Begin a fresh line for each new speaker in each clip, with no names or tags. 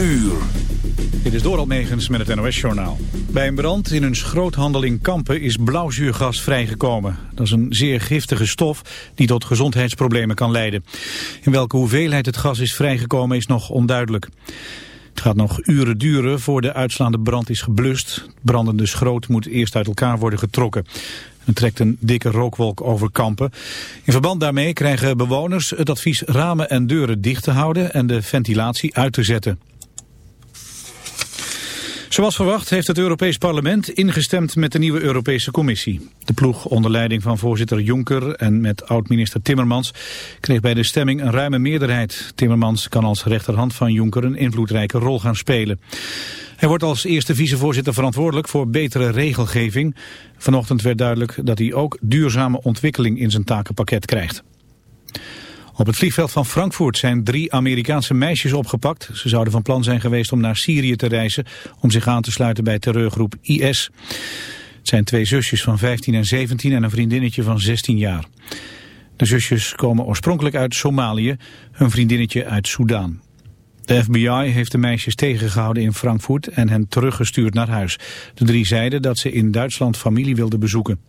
uur.
Dit is Doral Megens met het NOS-journaal. Bij een brand in een schroothandel in Kampen is blauwzuurgas vrijgekomen. Dat is een zeer giftige stof die tot gezondheidsproblemen kan leiden. In welke hoeveelheid het gas is vrijgekomen is nog onduidelijk. Het gaat nog uren duren voor de uitslaande brand is geblust. brandende schroot moet eerst uit elkaar worden getrokken. Er trekt een dikke rookwolk over kampen. In verband daarmee krijgen bewoners het advies ramen en deuren dicht te houden en de ventilatie uit te zetten. Zoals verwacht heeft het Europees Parlement ingestemd met de nieuwe Europese Commissie. De ploeg onder leiding van voorzitter Juncker en met oud-minister Timmermans kreeg bij de stemming een ruime meerderheid. Timmermans kan als rechterhand van Juncker een invloedrijke rol gaan spelen. Hij wordt als eerste vicevoorzitter verantwoordelijk voor betere regelgeving. Vanochtend werd duidelijk dat hij ook duurzame ontwikkeling in zijn takenpakket krijgt. Op het vliegveld van Frankfurt zijn drie Amerikaanse meisjes opgepakt. Ze zouden van plan zijn geweest om naar Syrië te reizen... om zich aan te sluiten bij terreurgroep IS. Het zijn twee zusjes van 15 en 17 en een vriendinnetje van 16 jaar. De zusjes komen oorspronkelijk uit Somalië, hun vriendinnetje uit Soudaan. De FBI heeft de meisjes tegengehouden in Frankfurt en hen teruggestuurd naar huis. De drie zeiden dat ze in Duitsland familie wilden bezoeken.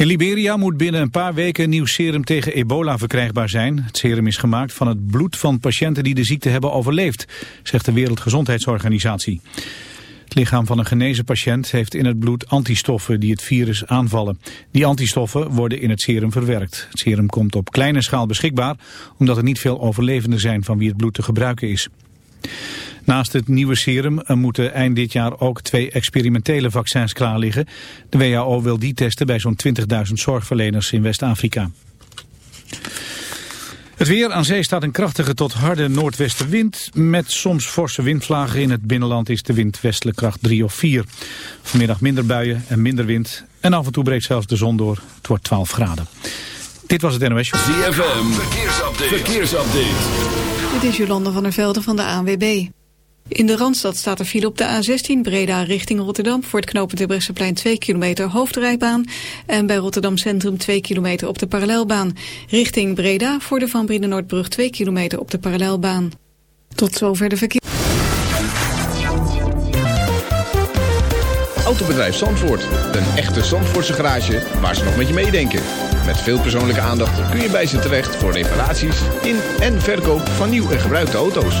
In Liberia moet binnen een paar weken nieuw serum tegen ebola verkrijgbaar zijn. Het serum is gemaakt van het bloed van patiënten die de ziekte hebben overleefd, zegt de Wereldgezondheidsorganisatie. Het lichaam van een genezen patiënt heeft in het bloed antistoffen die het virus aanvallen. Die antistoffen worden in het serum verwerkt. Het serum komt op kleine schaal beschikbaar, omdat er niet veel overlevenden zijn van wie het bloed te gebruiken is. Naast het nieuwe serum moeten eind dit jaar ook twee experimentele vaccins klaar liggen. De WHO wil die testen bij zo'n 20.000 zorgverleners in West-Afrika. Het weer aan zee staat een krachtige tot harde noordwestenwind. Met soms forse windvlagen in het binnenland is de wind westelijk kracht 3 of 4. Vanmiddag minder buien en minder wind. En af en toe breekt zelfs de zon door. Het wordt 12 graden. Dit was het NOS Show.
ZFM, verkeersupdate. verkeersupdate.
Dit is Jolanda van der Velden van de ANWB. In de Randstad staat er file op de A16 Breda richting Rotterdam... voor het knooppunt Bresseplein 2 kilometer hoofdrijbaan... en bij Rotterdam Centrum 2 kilometer op de parallelbaan. Richting Breda voor de Van Brinnen-Noordbrug 2 kilometer op de parallelbaan. Tot zover de verkeer.
Autobedrijf Zandvoort. Een echte Zandvoortse garage waar ze nog met je meedenken. Met veel persoonlijke aandacht kun je bij ze terecht... voor reparaties in en verkoop van nieuw en gebruikte auto's.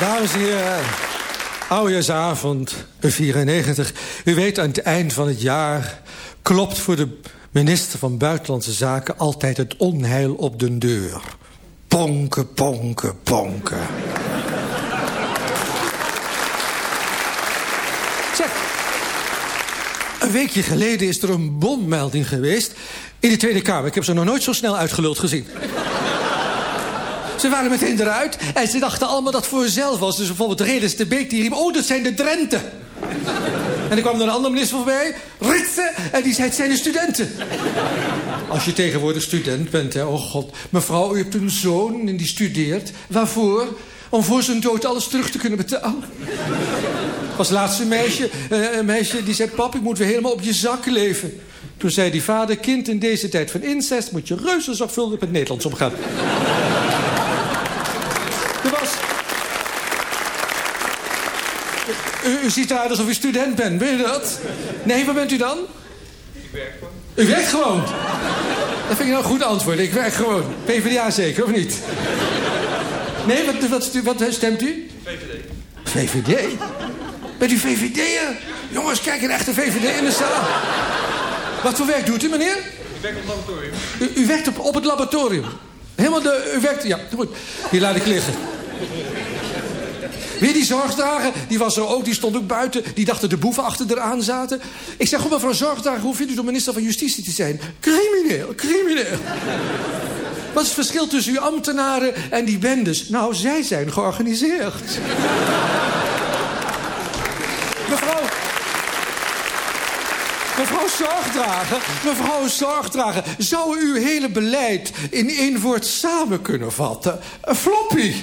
Dames en heren. Oudejaarsavond 94. U weet, aan het eind van het jaar klopt voor de minister van Buitenlandse Zaken... altijd het onheil op de deur. Ponken, ponken, ponken. Zeg, een weekje geleden is er een bommelding geweest in de Tweede Kamer. Ik heb ze nog nooit zo snel uitgeluld gezien. Ze waren meteen eruit en ze dachten allemaal dat voor zelf was. Dus bijvoorbeeld Redens de Beek die riep... oh, dat zijn de Drenten. En er kwam er een andere minister voorbij, Ritsen, en die zei, het zijn de studenten. Als je tegenwoordig student bent, hè, oh god. Mevrouw, u hebt een zoon en die studeert. Waarvoor? Om voor zijn dood alles terug te kunnen betalen. Als laatste meisje, eh, een meisje die zei... pap, ik moet weer helemaal op je zak leven. Toen zei die vader... kind, in deze tijd van incest... moet je reuze zorgvuldig met Nederlands omgaan. er was... U, u ziet eruit alsof u student bent, weet je dat? Nee, waar bent u dan? Ik werk gewoon. U werkt gewoon? Dat vind ik nou een goed antwoord. Ik werk gewoon. PvdA zeker, of niet? Nee, wat, wat, wat stemt u? VVD. VVD? Bent u VVD'er? Jongens, kijk, een echte VVD in de zaal. Wat voor werk doet u, meneer?
Ik werk op het laboratorium.
U, u werkt op, op het laboratorium. Helemaal de... U werkt... Ja, goed. Hier laat ik liggen. Weer die zorgdrager, die was er ook, die stond ook buiten. Die dacht dat de boeven achter eraan zaten. Ik zeg, goed mevrouw zorgdrager, hoe vindt u de minister van Justitie te zijn? Crimineel, crimineel. Wat is het verschil tussen uw ambtenaren en die bendes? Nou, zij zijn georganiseerd. mevrouw... Mevrouw Zorgdrager, mevrouw Zorgdrager... zou u uw hele beleid in één woord samen kunnen vatten? Een floppy.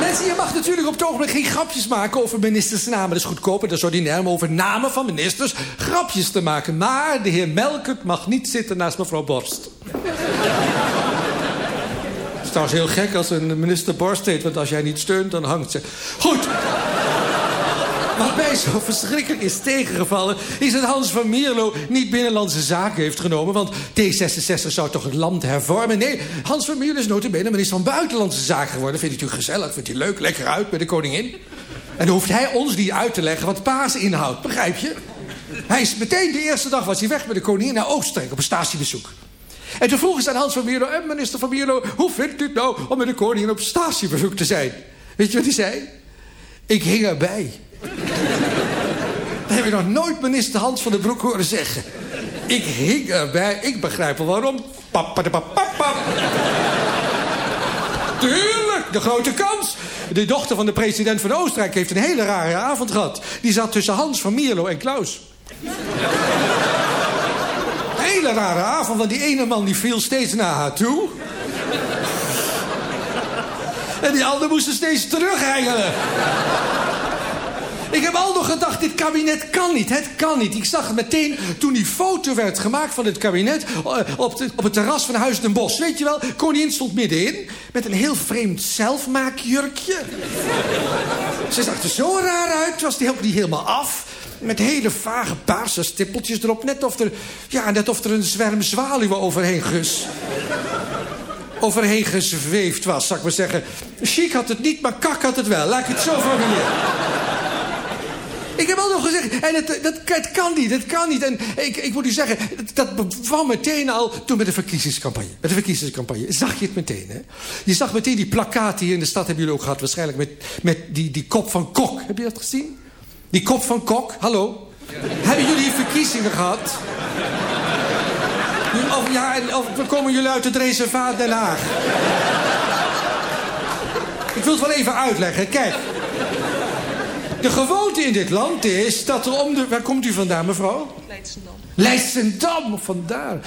Mensen, je mag natuurlijk op het ogenblik geen grapjes maken over ministersnamen. Dat is goedkoper, dat is ordinair om over namen van ministers grapjes te maken. Maar de heer Melkert mag niet zitten naast mevrouw Borst. Het is trouwens heel gek als een minister Borst heet... want als jij niet steunt, dan hangt ze. Goed. Wat mij zo verschrikkelijk is tegengevallen... is dat Hans van Mierlo niet binnenlandse zaken heeft genomen... want D66 zou toch het land hervormen? Nee, Hans van Mierlo is notabene minister van Buitenlandse Zaken geworden. Vindt natuurlijk gezellig, vindt hij leuk, lekker uit met de koningin. En dan hoeft hij ons niet uit te leggen wat paas inhoudt, begrijp je? Hij is meteen de eerste dag was hij weg met de koningin naar Oostenrijk... op een statiebezoek. En toen vroegen ze aan Hans van Mierlo... en minister van Mierlo, hoe vindt u het nou om met de koningin op statiebezoek te zijn? Weet je wat hij zei? Ik hing erbij. Dat heb ik nog nooit minister Hans van den Broek horen zeggen. Ik erbij. Ik begrijp wel waarom. Tuurlijk, de grote kans. De dochter van de president van Oostenrijk heeft een hele rare avond gehad. Die zat tussen Hans van Mierlo en Klaus. Hele rare avond, want die ene man die viel steeds naar haar toe. En die ander moest er steeds terughengelen. Ik heb al nog gedacht, dit kabinet kan niet. Het kan niet. Ik zag het meteen toen die foto werd gemaakt van het kabinet... eh, op, op het terras van Huis den Bosch. Weet je wel, koningin stond middenin... met een heel vreemd zelfmaakjurkje. Ze zag er zo raar uit, was die ook niet helemaal af... Met hele vage paarse stippeltjes erop. Net of er, ja, net of er een zwerm zwaluwen overheen gus overheen gezweefd was, zou ik maar zeggen. Chic had het niet, maar kak had het wel. Laat ik het zo formuleren. Ik heb al nog gezegd, en het, dat, het kan niet, het kan niet. En ik, ik moet u zeggen, dat, dat kwam meteen al toen met de verkiezingscampagne. Met de verkiezingscampagne zag je het meteen, hè? Je zag meteen die plakkaten hier in de stad, hebben jullie ook gehad... waarschijnlijk met, met die, die kop van Kok. Heb je dat gezien? Die kop van Kok, hallo? Hebben jullie verkiezingen gehad? Of, ja, en- of komen jullie uit het reservaat Den Haag? Ik wil het wel even uitleggen. Kijk. De gewoonte in dit land is dat er om de... Waar komt u vandaan, mevrouw?
Leidsendam.
Leidschendam, vandaar.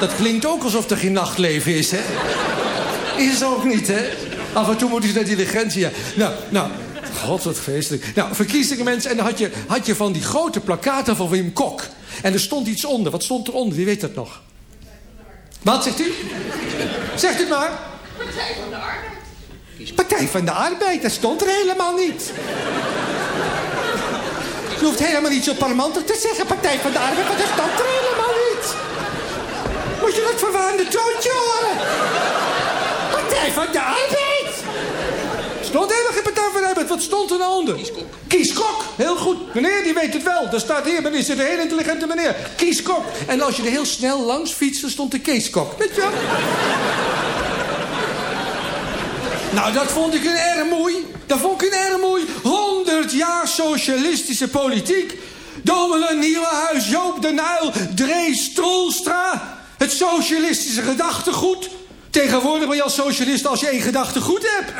Dat klinkt ook alsof er geen nachtleven is, hè? Is ook niet, hè? Af en toe moet iets naar diligentie. Ja. Nou, nou, god wat feestelijk. Nou, verkiezingen mensen. En dan had je, had je van die grote plakaten van Wim Kok. En er stond iets onder. Wat stond eronder? Wie weet dat nog? Wat zegt u? Zegt u het maar.
Partij van de Arbeid.
Partij van de Arbeid, dat stond er helemaal niet. Je hoeft helemaal niet zo parmantig te zeggen, Partij van de Arbeid, want dat stond er helemaal niet. Moet je dat verwaande toontje horen? Partij van de Arbeid! Stond helemaal geen Partij van de Arbeid, wat stond er nou onder? Kieskok. Kieskok, heel goed. Meneer, die weet het wel. Daar staat hier, meneer, zit een heel intelligente meneer. Kieskok. En als je er heel snel langs fietste, stond de Keeskok. Weet je wel? Nou, dat vond ik een erg mooi. Dat vond ik een erg mooi. 100 jaar socialistische politiek. Dommelen, Nieuwenhuis, Joop de Nuil, Drees, Strolstra. Het socialistische gedachtegoed. Tegenwoordig ben je als socialist als je één gedachtegoed hebt.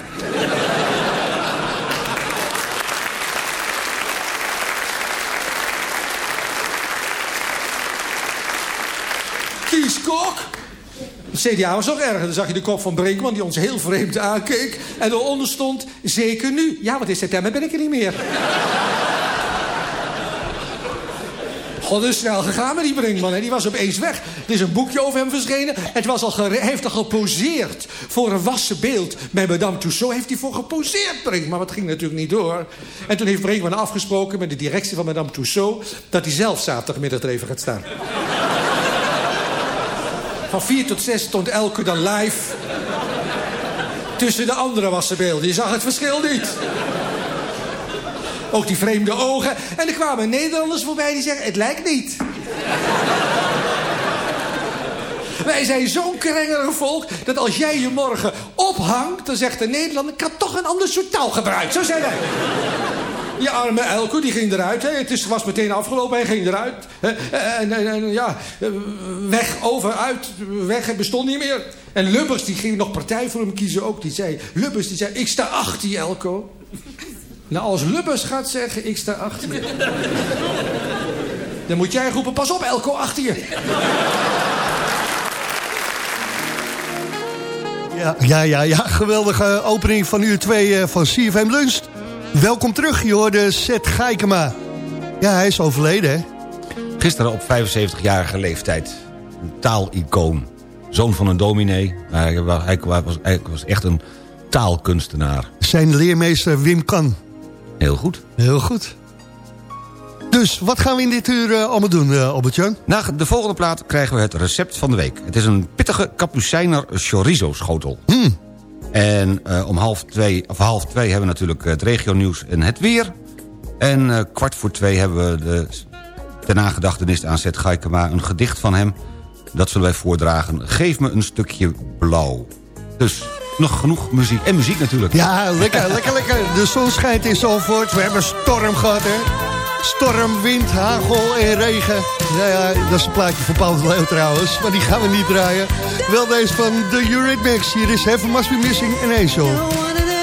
Kies Kok. Het CDA was ook erger. Dan zag je de kop van Brinkman die ons heel vreemd aankeek. En eronder stond, zeker nu. Ja, wat is september ben ik er niet meer. God, is snel gegaan met die Brinkman. Hè. Die was opeens weg. Er is een boekje over hem verschenen. Het was al heeft al geposeerd voor een wassen beeld. Bij Madame Tussaud heeft hij voor geposeerd, Brinkman. Maar dat ging natuurlijk niet door. En toen heeft Brinkman afgesproken met de directie van Madame Tussaud... dat hij zelf zaterdagmiddag er even gaat staan. Van 4 tot 6 stond Elke dan live... tussen de andere wassenbeelden. Je zag het verschil niet. Ook die vreemde ogen. En er kwamen Nederlanders voorbij die zeggen, het lijkt niet. Wij zijn zo'n krengerig volk dat als jij je morgen ophangt... dan zegt de Nederlander, ik had toch een ander soort taal gebruikt. Zo zijn wij. Die arme Elko, die ging eruit. Hè. Het is, was meteen afgelopen, hij ging eruit. Hè. En, en, ja, weg, over, uit, weg, bestond niet meer. En Lubbers, die ging nog partij voor hem kiezen ook. Die zei, Lubbers, die zei, ik sta achter je, Elko. Nou, als Lubbers gaat zeggen, ik sta achter je... dan moet jij roepen, pas op, Elko, achter je.
Ja, ja, ja, ja. geweldige opening van uur 2 van CFM Lunch. Welkom terug, je hoorde Seth Geikema. Ja, hij is overleden, hè?
Gisteren op 75-jarige leeftijd. Een taalicoon. Zoon van een dominee. Maar hij wa- hij was, hij was echt een taalkunstenaar.
Zijn leermeester Wim Kan.
Heel goed.
Heel goed. Dus, wat gaan we in dit uur eh, allemaal doen, eh Albert-Jan?
Na de volgende plaat krijgen we het recept van de week. Het is een pittige Capucijner chorizo schotel.
Hmm.
En eh, om half twee, of half twee hebben we natuurlijk het regionieuws en het weer. En eh, kwart voor twee hebben we de, ter nagedachtenis aan Zet Gaikema... een gedicht van hem, dat zullen wij voordragen. Geef me een stukje blauw. Dus nog genoeg muziek. En muziek natuurlijk.
Ja, lekker, lekker, lekker. De zon schijnt in. We hebben storm gehad, hè? Storm, wind, hagel en regen. Ja, ja, dat is een plaatje van Paul de Leeuw trouwens. Maar die gaan we niet draaien. Wel deze van The Eurythmics. Hier is Heaven Must Be Missing an Angel.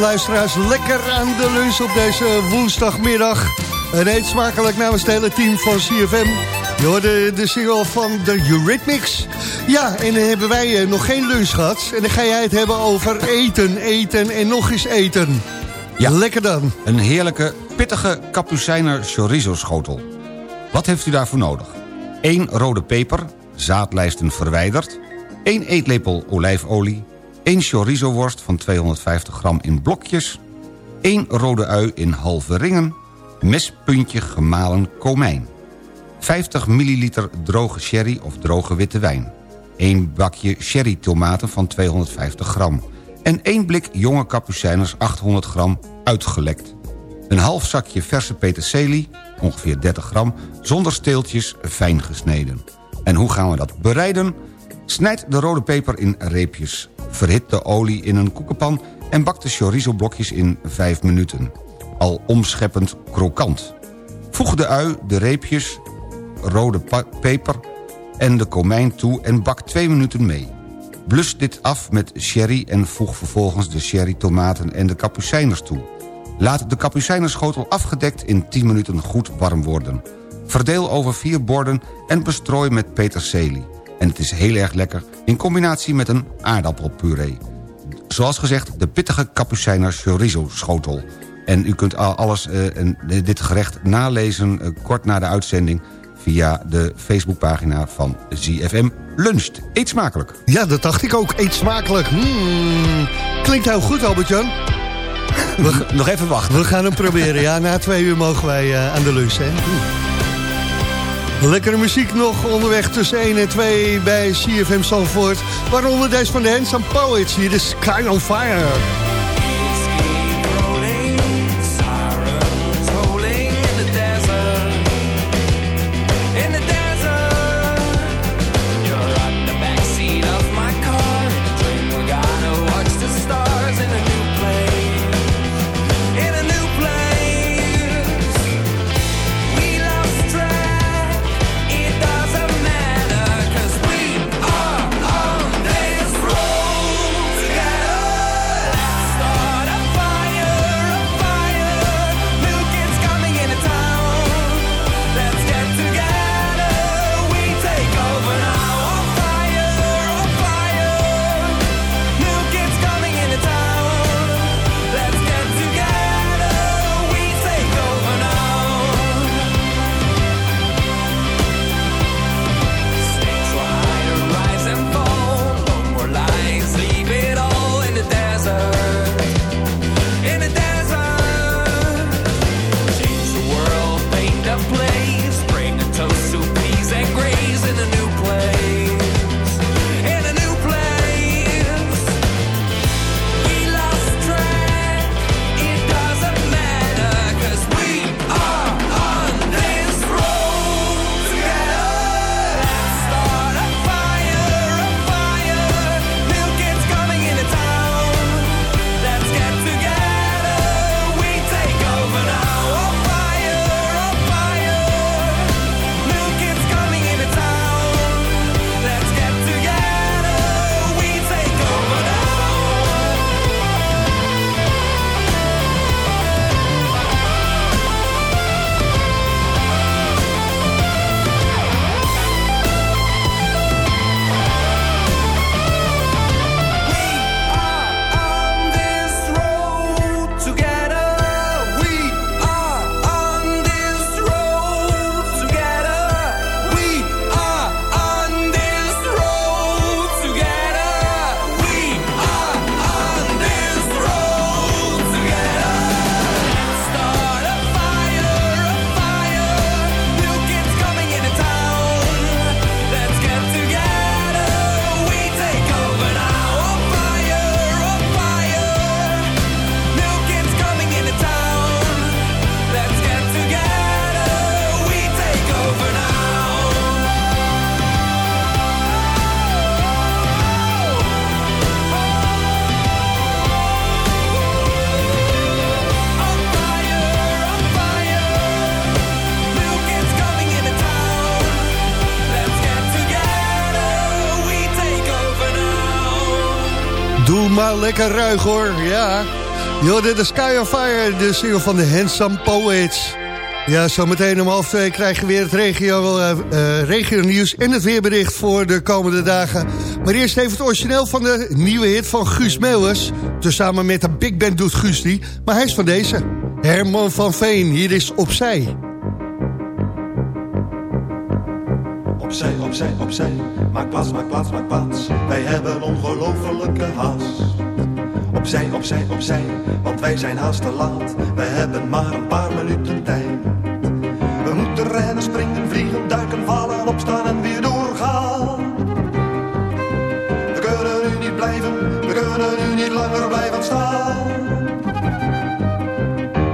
Luisteraars lekker aan de lunch op deze woensdagmiddag. En eet smakelijk namens het hele team van CFM. Je hoorde de single van de Eurythmics. Ja, en dan hebben wij eh, nog geen lunch gehad. En dan ga jij het hebben over eten, eten en nog eens eten.
Ja.
Lekker dan.
Een heerlijke, pittige Kapucijner chorizo schotel. Wat heeft u daarvoor nodig? 1 rode peper, zaadlijsten verwijderd... 1 eetlepel olijfolie... 1 chorizo worst van 250 gram in blokjes... 1 rode ui in halve ringen... mespuntje gemalen komijn... 50 milliliter droge sherry of droge witte wijn... 1 bakje sherry tomaten van 250 gram... en 1 blik jonge kapucijners 800 gram uitgelekt. Een half zakje verse peterselie, ongeveer 30 gram... zonder steeltjes, fijn gesneden. En hoe gaan we dat bereiden? Snijd de rode peper in reepjes. Verhit de olie in een koekenpan... en bak de chorizo-blokjes in 5 minuten. Al omscheppend krokant. Voeg de ui, de reepjes, rode peper en de komijn toe... en bak 2 minuten mee. Blus dit af met sherry en voeg vervolgens de sherry, tomaten en de kapucijners toe. Laat de kapucijnerschotel afgedekt in 10 minuten goed warm worden. Verdeel over vier borden en bestrooi met peterselie. En het is heel erg lekker in combinatie met een aardappelpuree. Zoals gezegd, de pittige kapucijner chorizo schotel. En u kunt al- alles, eh, en dit gerecht nalezen eh, kort na de uitzending... via de Facebookpagina van ZFM Luncht. Eet smakelijk.
Ja, dat dacht ik ook. Eet smakelijk. Mm. Klinkt heel goed, Albert-Jan.
Nog even wachten.
we gaan hem proberen. Ja, na twee uur mogen wij eh, aan de lunch, hè. Lekkere muziek nog onderweg tussen 1 en 2 bij CFM Zandvoort. Waaronder deze van de Handsome Poets. Hier is Sky on Fire. Lekker ruig hoor, ja.
Jorden, de Sky on Fire, de single van de Handsome Poets. Ja, zometeen om half twee krijgen we weer het regio, uh, uh, regio nieuws en het weerbericht voor de komende dagen. Maar eerst even het origineel van de nieuwe hit van Guus Meeuwers. Tezamen met de Big Band doet Guus die, maar hij is van deze. Herman van Veen, hier is Opzij.
Opzij, opzij, opzij, maak plaats, maak plaats, maak plaats. Wij hebben ongelofelijke haast. Opzij, opzij, opzij, want wij zijn haast te laat. We hebben maar een paar minuten tijd. We moeten rennen, springen, vliegen, duiken, vallen, opstaan en weer doorgaan. We kunnen nu niet blijven, we kunnen nu niet langer blijven staan.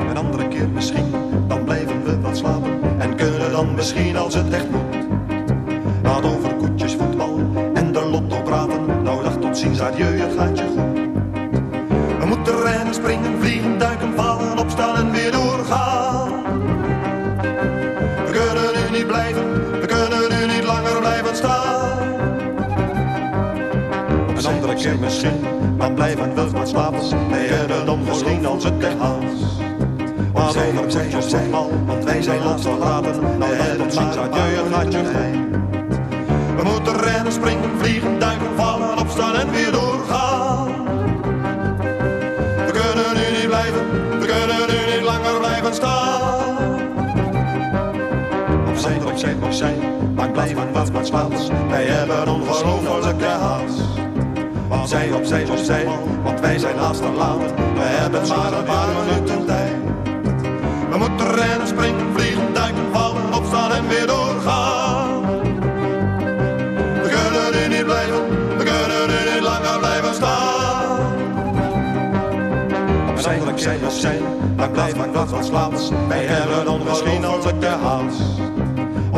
Een andere keer misschien, dan blijven we wat slapen. En kunnen dan misschien als het echt moet. Laat over koetjes, voetbal en de lotto praten. Nou dag tot ziens, adieu, het gaat je goed. Rennen, springen, vliegen, duiken, vallen, opstaan en weer doorgaan. We kunnen nu niet blijven, we kunnen nu niet langer blijven staan. Een andere keer misschien, dan blijven we wat slapen. Wij hebben dan misschien als het echt haast. Maar over koetjes, voetbal, want wij zijn laatst verlaten. Nou dag tot ziens, adieu, het gaat je. We moeten rennen, springen, vliegen, duiken, vallen, opstaan en weer doorgaan. Opzij, opzij, maar blijven wat wat slaats. Wij hebben ongelofelijke haast. Opzij, opzij, opzij, want wij zijn haast te laat. We hebben maar een paar minuten tijd. We moeten rennen, springen, vliegen, duiken, vallen, opstaan en weer doorgaan. We kunnen nu niet blijven, we kunnen nu niet langer blijven staan. Opzij, opzij, opzij, maar blijf maar wat wat slaats. Wij hebben ongelofelijke haast.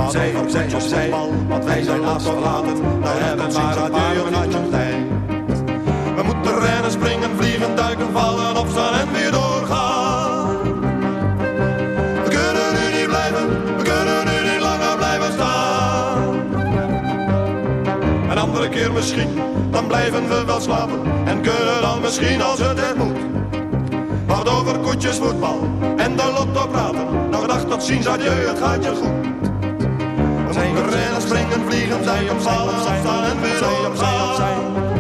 Opzij, opzij, opzij, want wij zijn verlaten. We hebben maar een paar minuten tijd. We moeten rennen, springen, vliegen, duiken, vallen, opstaan en weer doorgaan. We kunnen nu niet blijven, we kunnen nu niet langer blijven staan. Een andere keer misschien, dan blijven we wel slapen. En kunnen dan misschien als het er moet. Wat over koetjes, voetbal en de lotto praten. Nog dag tot ziens, adieu, het gaat je goed. We moeten rennen, springen, vliegen, duiken, vallen, opstaan en weer doorgaan.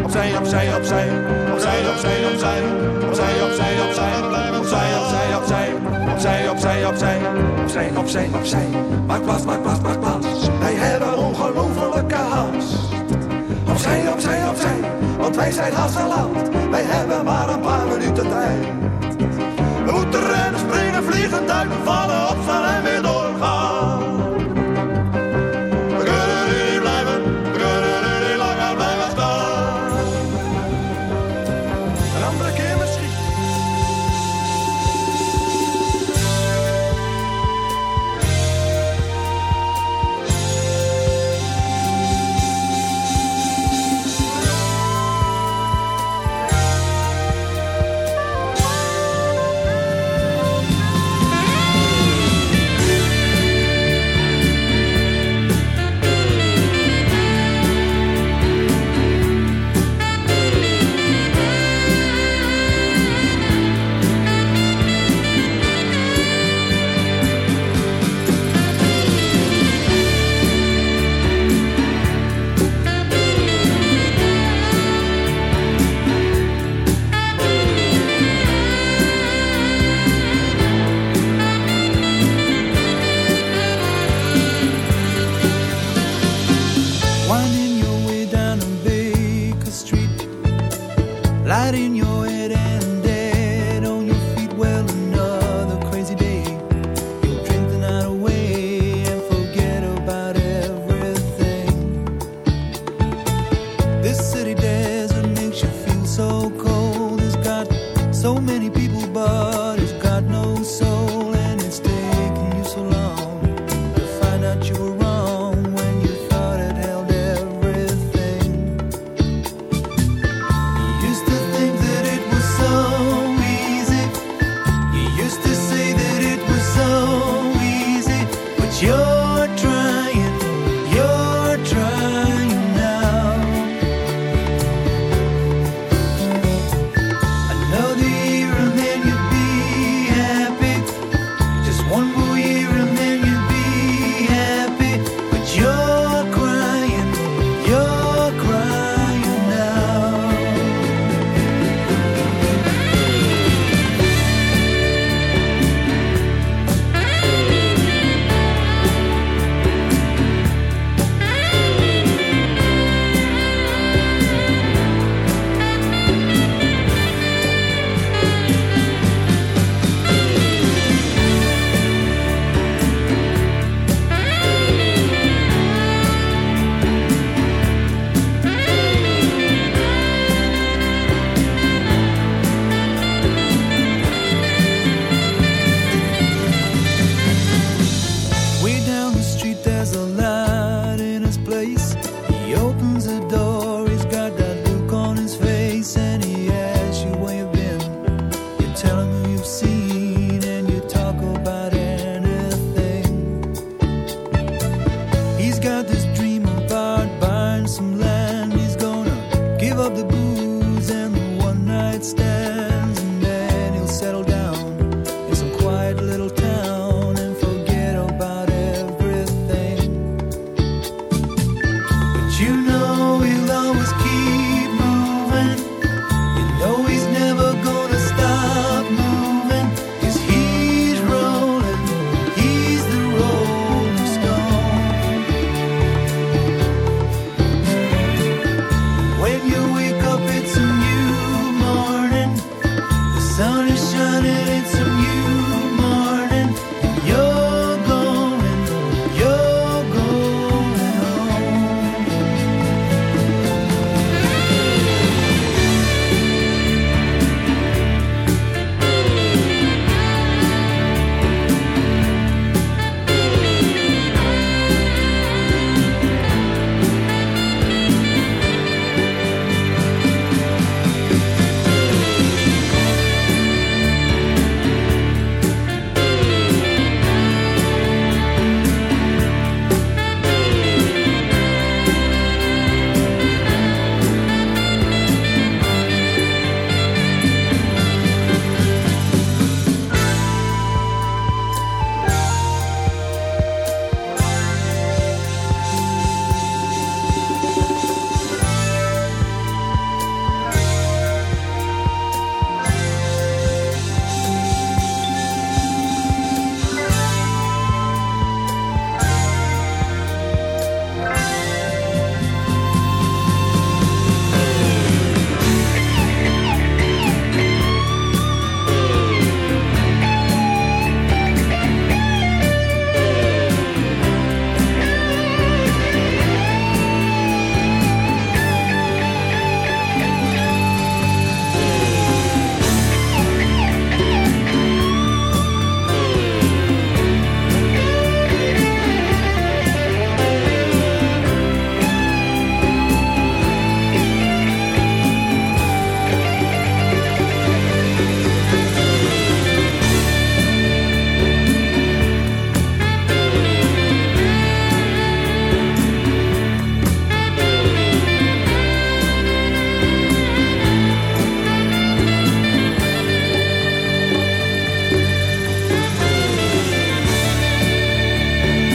Opzij, opzij, opzij, opzij, opzij, opzij, opzij, opzij, opzij, opzij, opzij, opzij, opzij, opzij, opzij, opzij, opzij, opzij, maak plaats, maak plaats, maak plaats. Wij hebben ongelofelijke haast. Opzij, opzij, opzij, want wij zijn haast te laat. Wij hebben maar een paar minuten tijd. We moeten rennen, springen, vliegen, duiken, vallen, opstaan
One more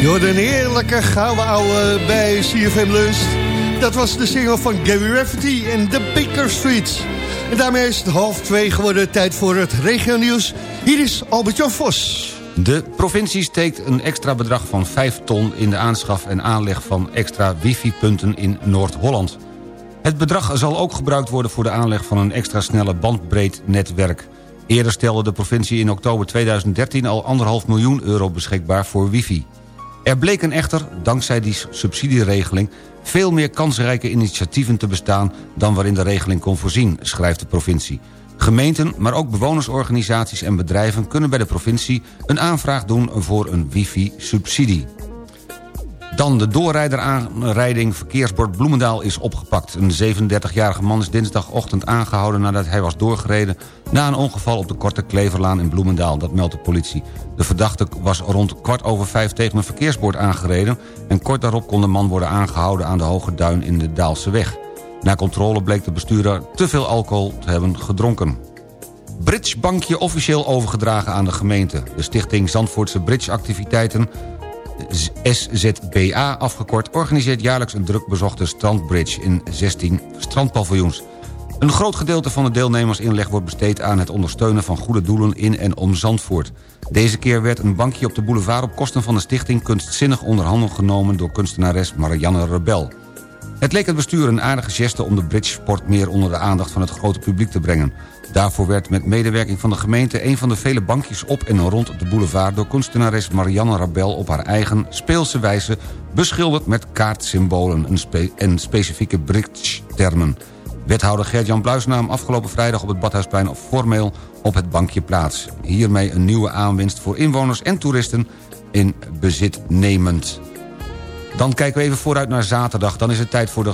Je een heerlijke gouden ouwe bij CFM Lunch. Dat was de single van Gary Rafferty en The Baker Streets. En daarmee is het half twee geworden tijd voor het regionieuws. Hier is Albert-Jan Vos.
De provincie steekt een extra bedrag van 5 ton... in de aanschaf en aanleg van extra wifi-punten in Noord-Holland. Het bedrag zal ook gebruikt worden voor de aanleg van een extra snelle bandbreednetwerk. Eerder stelde de provincie in oktober 2013 al anderhalf miljoen euro beschikbaar voor wifi. Er bleken echter, dankzij die subsidieregeling... veel meer kansrijke initiatieven te bestaan... dan waarin de regeling kon voorzien, schrijft de provincie. Gemeenten, maar ook bewonersorganisaties en bedrijven... kunnen bij de provincie een aanvraag doen voor een wifi-subsidie. Dan de doorrijder-aanrijding verkeersbord Bloemendaal is opgepakt. Een 37-jarige man is dinsdagochtend aangehouden nadat hij was doorgereden... na een ongeval op de Korte Kleverlaan in Bloemendaal, dat meldt de politie. De verdachte was rond kwart over vijf tegen een verkeersbord aangereden... en kort daarop kon de man worden aangehouden aan de Hoge Duin in de Daalse weg. Na controle bleek de bestuurder te veel alcohol te hebben gedronken. Bridgebankje officieel overgedragen aan de gemeente. De stichting Zandvoortse Bridge-activiteiten SZBA afgekort... organiseert jaarlijks een druk bezochte strandbridge in 16 strandpaviljoens. Een groot gedeelte van de deelnemersinleg wordt besteed aan het ondersteunen van goede doelen in en om Zandvoort. Deze keer werd een bankje op de boulevard op kosten van de stichting kunstzinnig onderhanden genomen door kunstenares Marianne Rebel. Het leek het bestuur een aardige geste om de bridgesport meer onder de aandacht van het grote publiek te brengen. Daarvoor werd met medewerking van de gemeente... een van de vele bankjes op en rond de boulevard... door kunstenares Marianne Rabel op haar eigen speelse wijze... beschilderd met kaartsymbolen en specifieke bridge-termen. Wethouder Gert-Jan nam afgelopen vrijdag op het Badhuisplein... formeel op het bankje plaats. Hiermee een nieuwe aanwinst voor inwoners en toeristen in bezit nemend. Dan kijken we even vooruit naar zaterdag. Dan is het tijd voor de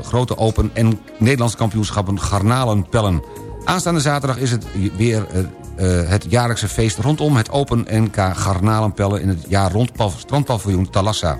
uh, grote Open en Nederlands kampioenschappen Garnalenpellen. Aanstaande zaterdag is het weer uh, uh, het jaarlijkse feest rondom het Open NK Garnalenpellen... in het jaar rond strandpaviljoen Talassa.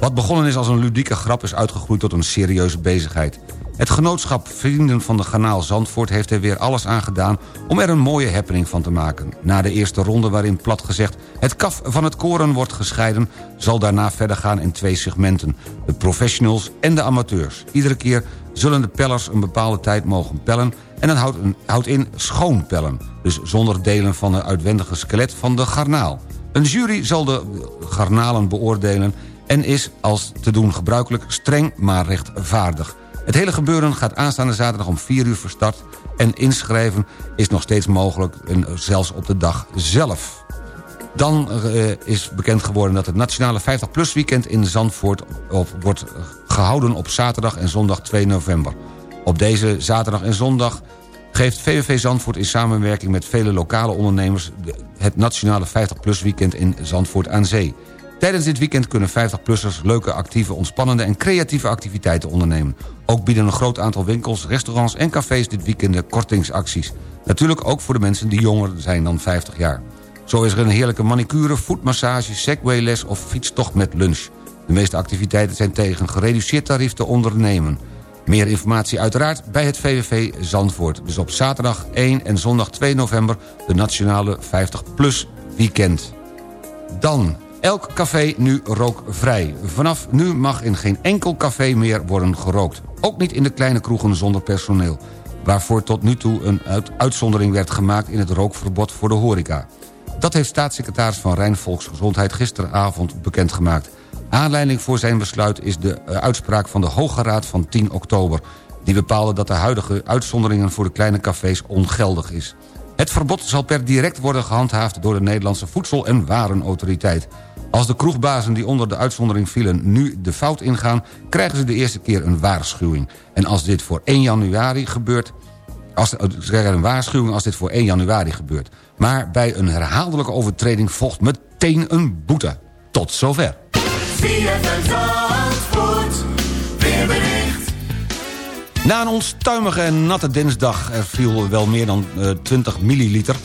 Wat begonnen is als een ludieke grap is uitgegroeid tot een serieuze bezigheid. Het genootschap Vrienden van de Garnaal Zandvoort heeft er weer alles aan gedaan... om er een mooie happening van te maken. Na de eerste ronde waarin plat gezegd het kaf van het koren wordt gescheiden... zal daarna verder gaan in twee segmenten. De professionals en de amateurs. Iedere keer zullen de pellers een bepaalde tijd mogen pellen... en dat houdt, houdt in schoon pellen. Dus zonder delen van het uitwendige skelet van de garnaal. Een jury zal de garnalen beoordelen en is als te doen gebruikelijk streng maar rechtvaardig. Het hele gebeuren gaat aanstaande zaterdag om 4 uur verstart... en inschrijven is nog steeds mogelijk, en zelfs op de dag zelf. Dan uh, is bekend geworden dat het Nationale 50PLUS weekend in Zandvoort... Wordt gehouden op zaterdag en zondag 2 november. Op deze zaterdag en zondag geeft VVV Zandvoort in samenwerking met vele lokale ondernemers... het Nationale 50PLUS weekend in Zandvoort aan Zee. Tijdens dit weekend kunnen 50-plussers leuke, actieve, ontspannende en creatieve activiteiten ondernemen. Ook bieden een groot aantal winkels, restaurants en cafés dit weekend kortingsacties. Natuurlijk ook voor de mensen die jonger zijn dan 50 jaar. Zo is er een heerlijke manicure, voetmassage, segwayles of fietstocht met lunch. De meeste activiteiten zijn tegen gereduceerd tarief te ondernemen. Meer informatie uiteraard bij het VVV Zandvoort. Dus op zaterdag 1 en zondag 2 november de Nationale 50PLUS Weekend. Dan Elk café nu rookvrij. Vanaf nu mag in geen enkel café meer worden gerookt. Ook niet in de kleine kroegen zonder personeel. Waarvoor tot nu toe een uitzondering werd gemaakt in het rookverbod voor de horeca. Dat heeft staatssecretaris van Rijnvolksgezondheid gisteravond bekendgemaakt. Aanleiding voor zijn besluit is de eh, uitspraak van de Hoge Raad van 10 oktober. Die bepaalde dat de huidige uitzonderingen voor de kleine cafés ongeldig is. Het verbod zal per direct worden gehandhaafd door de Nederlandse Voedsel- en Warenautoriteit. Als de kroegbazen die onder de uitzondering vielen nu de fout ingaan... krijgen ze de eerste keer een waarschuwing. En als dit voor 1 januari gebeurt... Als, ze krijgen een waarschuwing als dit voor 1 januari gebeurt. Maar bij een herhaaldelijke overtreding volgt meteen een boete. Tot zover. Na een onstuimige en natte dinsdag, er viel wel meer dan uh, 20 milliliter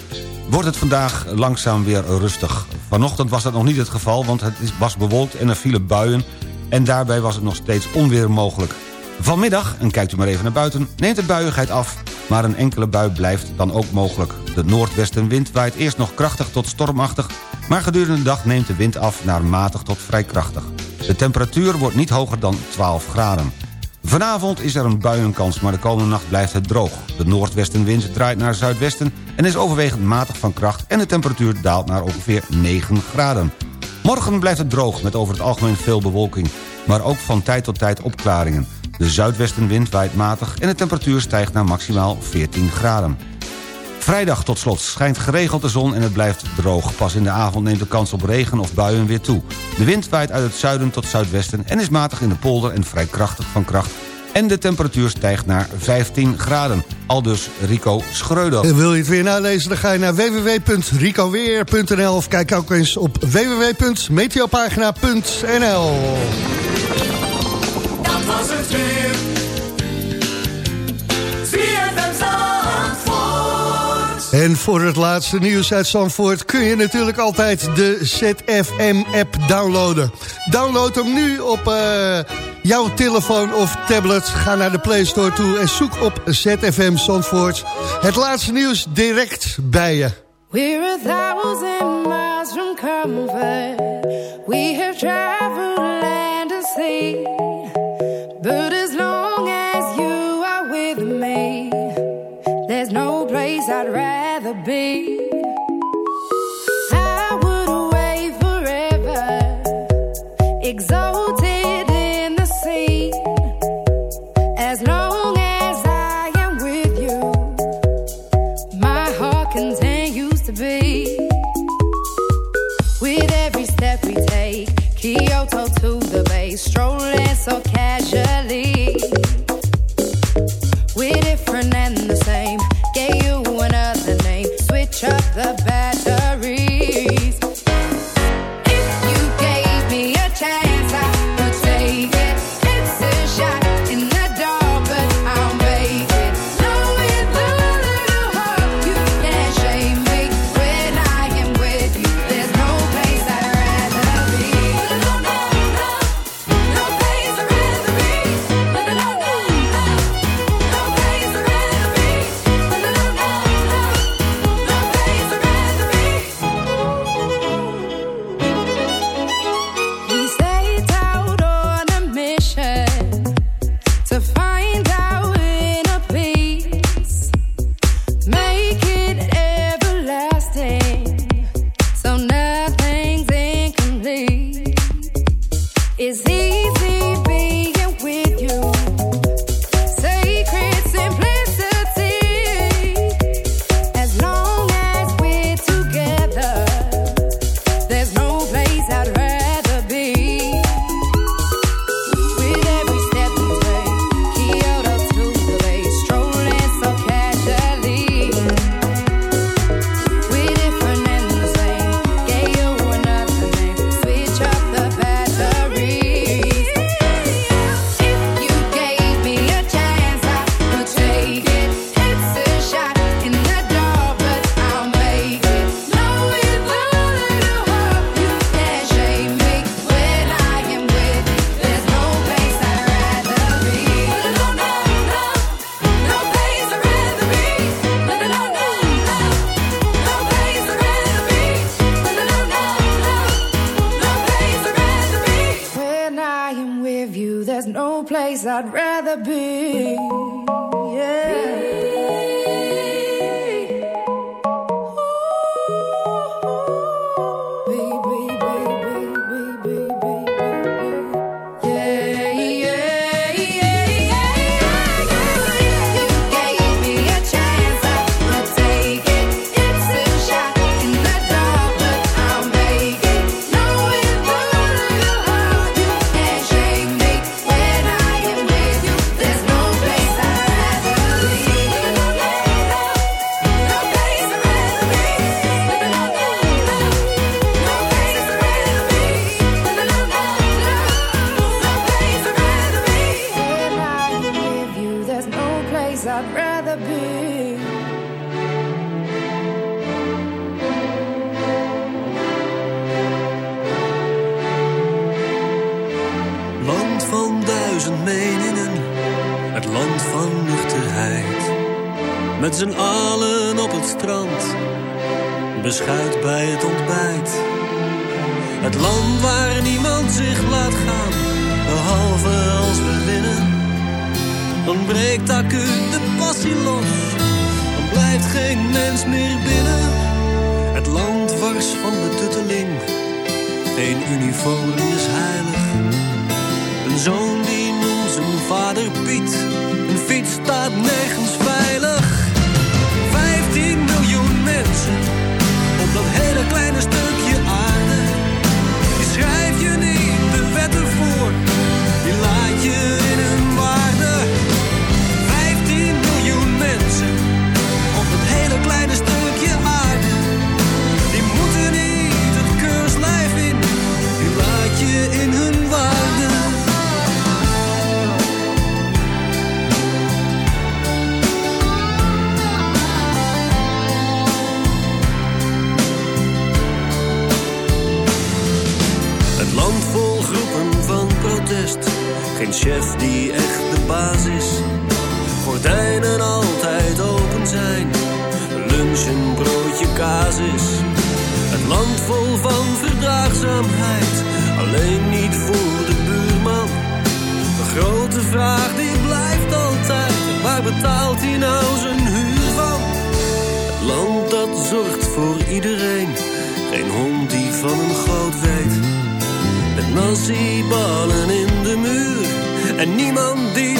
wordt het vandaag langzaam weer rustig. Vanochtend was dat nog niet het geval, want het was bewolkt en er vielen buien... en daarbij was het nog steeds onweer mogelijk. Vanmiddag, en kijkt u maar even naar buiten, neemt de buiigheid af... maar een enkele bui blijft dan ook mogelijk. De noordwestenwind waait eerst nog krachtig tot stormachtig... maar gedurende de dag neemt de wind af naar matig tot vrij krachtig. De temperatuur wordt niet hoger dan 12 graden. Vanavond is er een buienkans, maar de komende nacht blijft het droog. De noordwestenwind draait naar zuidwesten en is overwegend matig van kracht... en de temperatuur daalt naar ongeveer 9 graden. Morgen blijft het droog met over het algemeen veel bewolking... maar ook van tijd tot tijd opklaringen. De zuidwestenwind waait matig en de temperatuur stijgt naar maximaal 14 graden. Vrijdag tot slot schijnt geregeld de zon en het blijft droog. Pas in de avond neemt de kans op regen of buien weer toe. De wind waait uit het zuiden tot zuidwesten... en is matig in de polder en vrij krachtig van kracht. En de temperatuur stijgt naar 15 graden. Aldus Rico Schreuder.
En wil je het weer nalezen, dan ga je naar www.ricoweer.nl... of kijk ook eens op www.meteopagina.nl.
Was het weer.
En voor het laatste nieuws uit Zandvoort kun je natuurlijk altijd de ZFM-app downloaden. Download hem nu op eh, jouw telefoon of tablet. Ga naar de Play Store toe en zoek op ZFM Zandvoort. Het laatste nieuws direct bij je.
We're a thousand miles from comfort. We have traveled I'd rather be.
Alleen niet voor de buurman. De grote vraag die blijft altijd. Waar betaalt hij nou zijn huur van? Het land dat zorgt voor iedereen. Geen hond die van een goot weet. Met nasi-ballen in de muur. En niemand die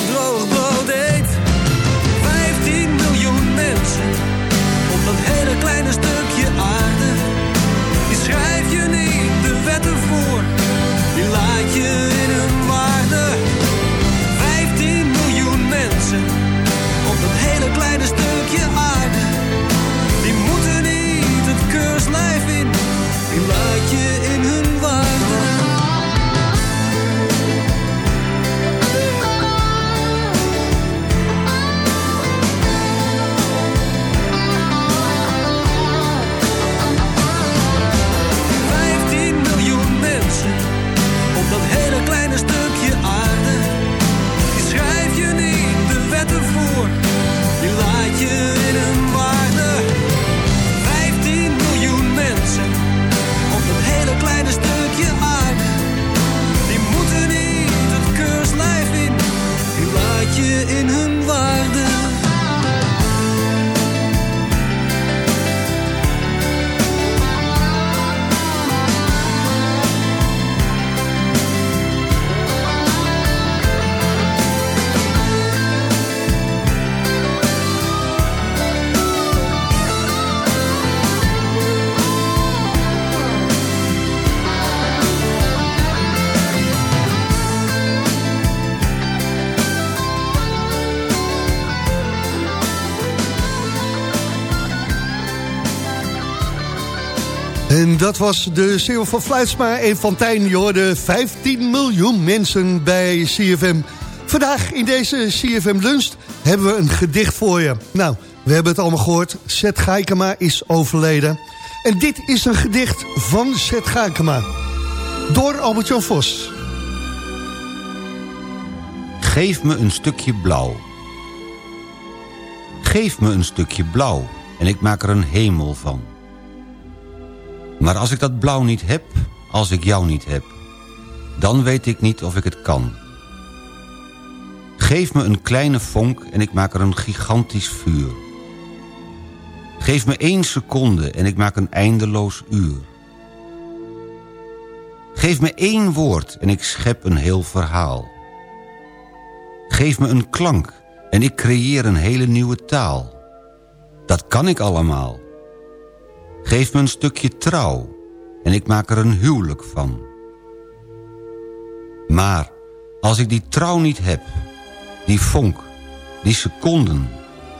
kleine
En dat was de single van Fluitsma en Fantijn. Je hoorde 15 miljoen mensen bij CFM. Vandaag in deze CFM Lunch hebben we een gedicht voor je. Nou, we hebben het allemaal gehoord. Seth Gaikema is overleden. En dit is een gedicht van Seth Gaikema. Door Albert-Jan Vos.
Geef me een stukje blauw. Geef me een stukje blauw en ik maak er een hemel van. Maar als ik dat blauw niet heb, als ik jou niet heb... dan weet ik niet of ik het kan. Geef me een kleine vonk en ik maak er een gigantisch vuur. Geef me één seconde en ik maak een eindeloos uur. Geef me één woord en ik schep een heel verhaal. Geef me een klank en ik creëer een hele nieuwe taal. Dat kan ik allemaal. Geef me een stukje trouw en ik maak er een huwelijk van. Maar als ik die trouw niet heb, die vonk, die seconden,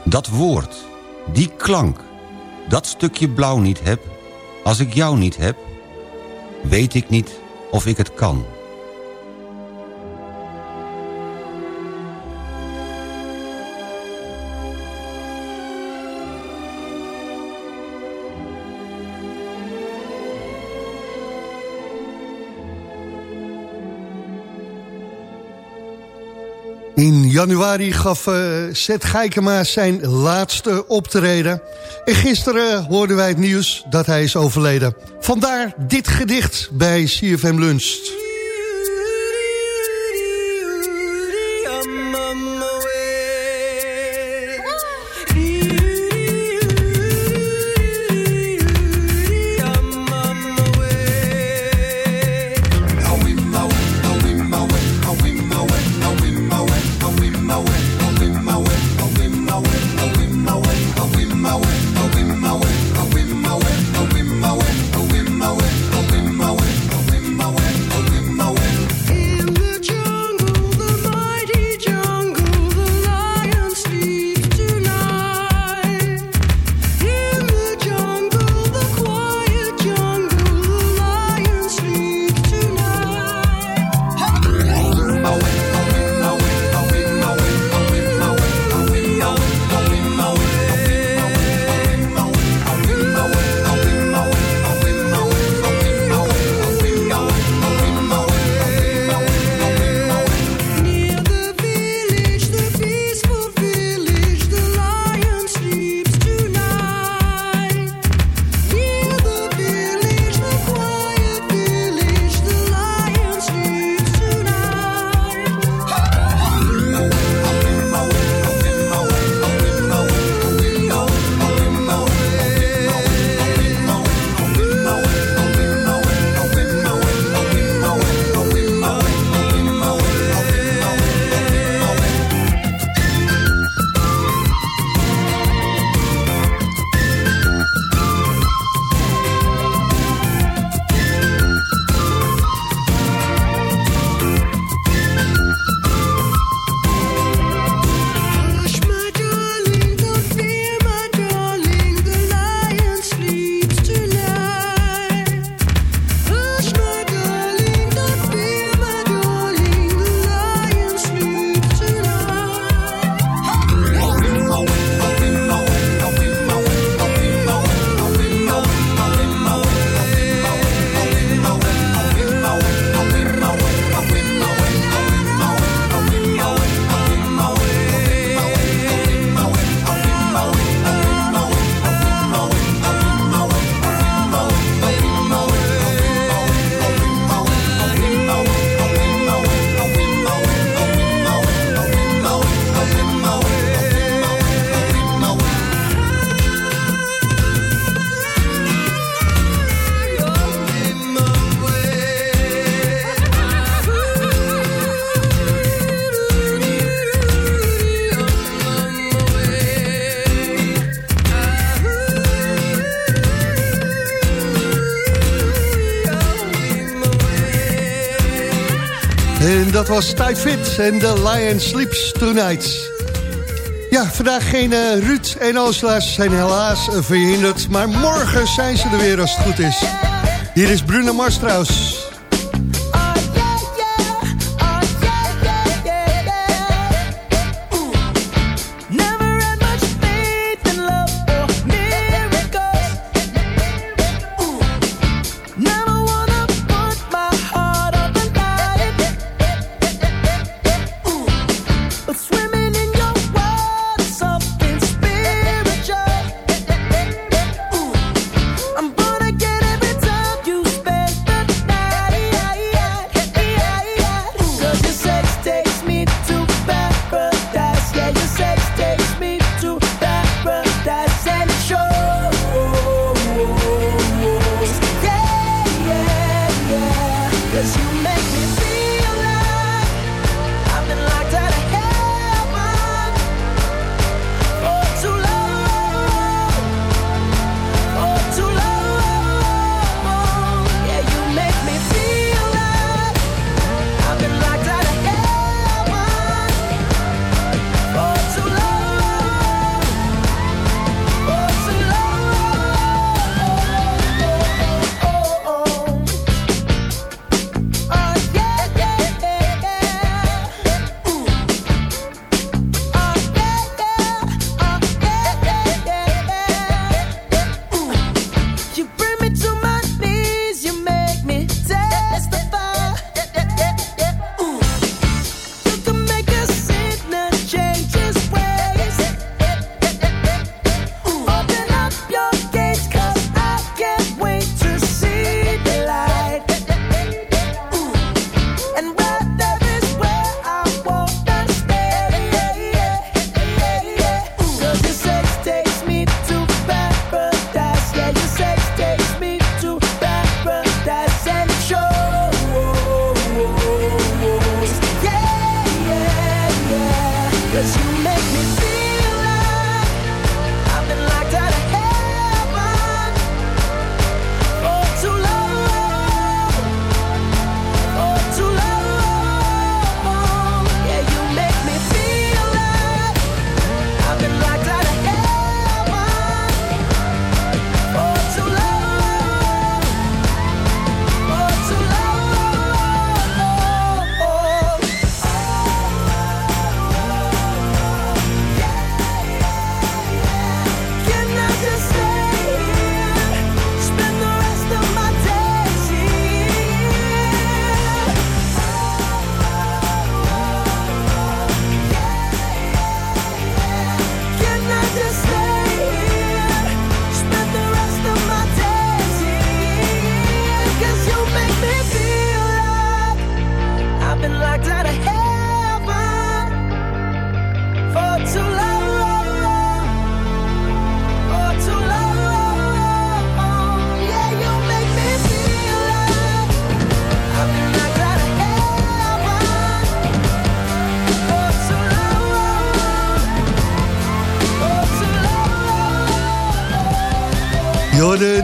dat woord, die klank, dat stukje blauw niet heb, als ik jou niet heb, weet ik niet of ik het kan.
In januari gaf uh, Seth Geikema zijn laatste optreden. En gisteren hoorden wij het nieuws dat hij is overleden. Vandaar dit gedicht bij CFM Lunch. Dat was Tijd Fit en The Lion Sleeps Tonight. Ja, vandaag geen uh, Ruud en Ooslaars zijn helaas verhinderd... maar morgen zijn ze er weer als het goed is. Hier is Bruno Marstraus.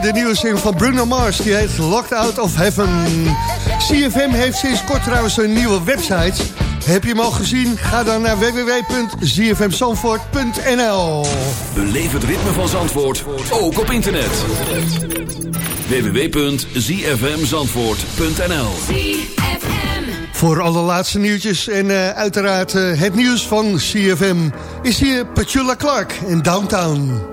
De nieuwe single van Bruno Mars, die heet Locked Out of Heaven. CFM heeft sinds kort trouwens een nieuwe website. Heb je hem al gezien? Ga dan naar www.zfmzandvoort.nl
Beleef het ritme van Zandvoort, ook op internet. www.zfmzandvoort.nl
Voor alle laatste nieuwtjes en eh, uiteraard eh, het nieuws van CFM... is hier Petula Clark in Downtown.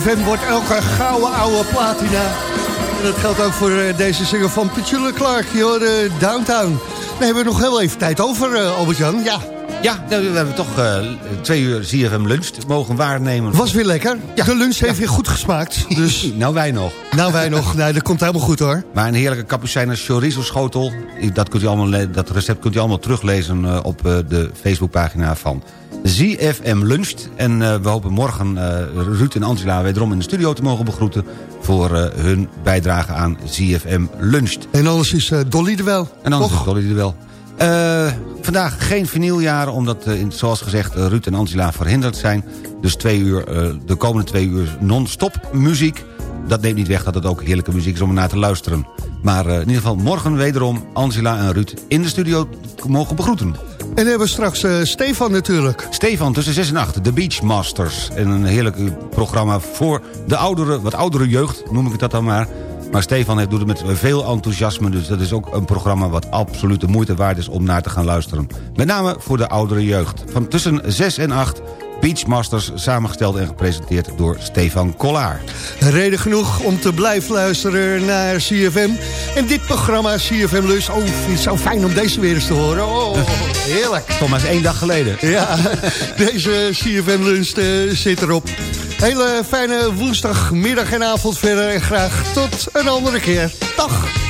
CFM wordt elke gouden oude platina. En dat geldt ook voor eh, deze single van Petula Clark. Je hoorde Downtown. Daar hebben we nog heel even tijd over, eh, Albert-Jan. Ja.
Ja, nou, we hebben toch eh, twee uur ZFM lunch mogen waarnemen.
Was weer lekker. De lunch heeft weer goed gesmaakt. Dus...
nou, wij nog.
Nou, wij nog. Nee, dat komt helemaal goed hoor.
Maar een heerlijke Capucijner chorizo schotel. Dat, kunt u allemaal, le- dat recept kunt u allemaal teruglezen eh, op eh, de Facebookpagina van ZFM Luncht. En we hopen morgen Ruud en Angela wederom in de studio te mogen begroeten... voor hun bijdrage aan ZFM Luncht.
En anders is Dolly er wel.
En anders is Dolly er wel. Eh, vandaag geen vinyljaren, omdat, eh, in- zoals gezegd, eh, Ruud en Angela verhinderd zijn. Dus twee uur, eh, de komende twee uur non-stop muziek. Dat neemt niet weg dat het ook heerlijke muziek is om naar te luisteren. Maar in ieder geval morgen wederom Angela en Ruud in de studio mogen begroeten.
En dan hebben we straks Stefan natuurlijk.
Stefan tussen 6 en 8, de Beachmasters. En een heerlijk programma voor de oudere, wat oudere jeugd, noem ik het dat dan maar. Maar Stefan heeft, doet het met veel enthousiasme. Dus dat is ook een programma wat absoluut de moeite waard is om naar te gaan luisteren. Met name voor de oudere jeugd. Van tussen 6 en 8, Beachmasters, samengesteld en gepresenteerd door Stefan Kollaar.
Reden genoeg om te blijven luisteren naar CFM. En dit programma CFM Lus. Oh, het zo fijn om deze weer eens te horen. Oh, heerlijk.
Toch maar eens één dag geleden.
Ja, deze CFM Lunch eh, zit erop. Hele fijne woensdagmiddag en avond verder. En graag tot een andere keer. Dag.